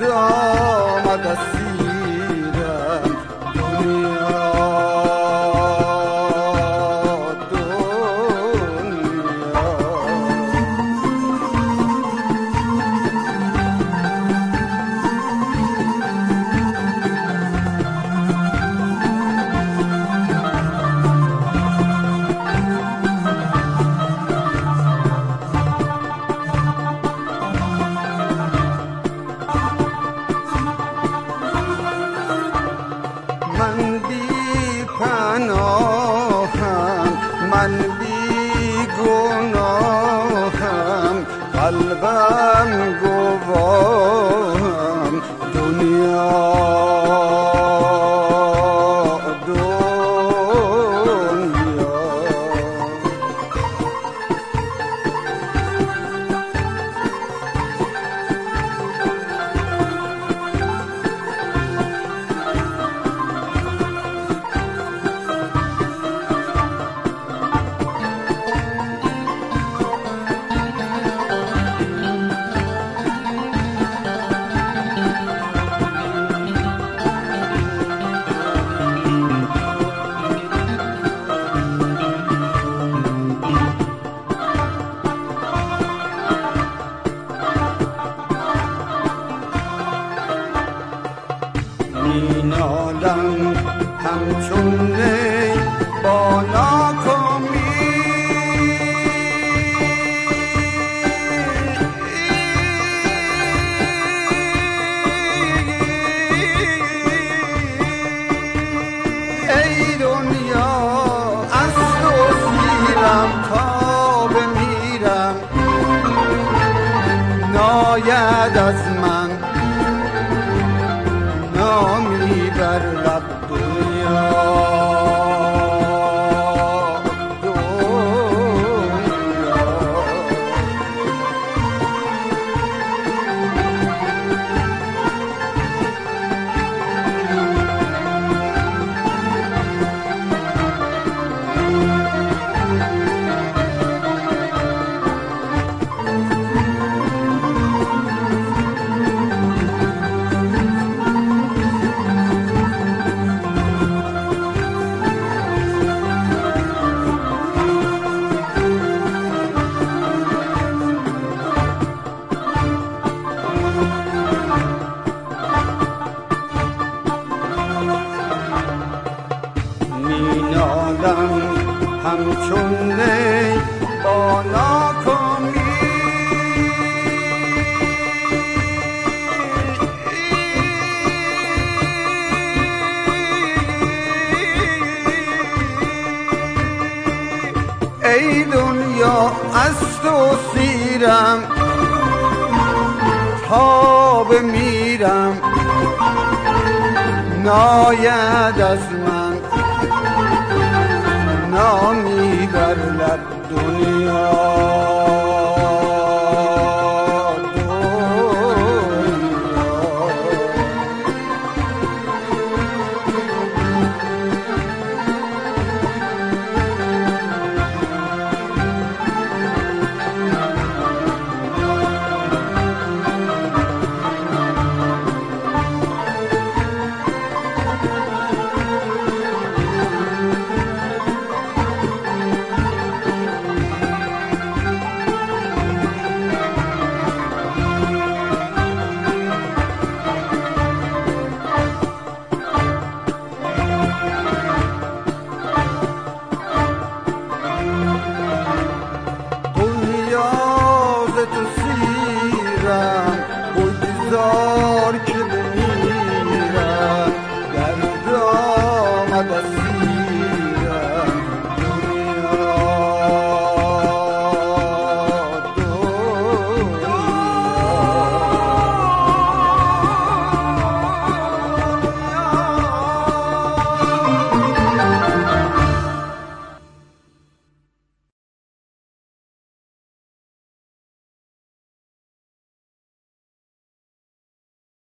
Dağma da گناهم قلبم گواهم دنیا مینالم همچون نی با ناکامی ای دنیا از تو سیرم تا بمیرم. ناید از من همچون نی با ناکامی ای دنیا از تو سیرم تا بمیرم. ناید از من. doing.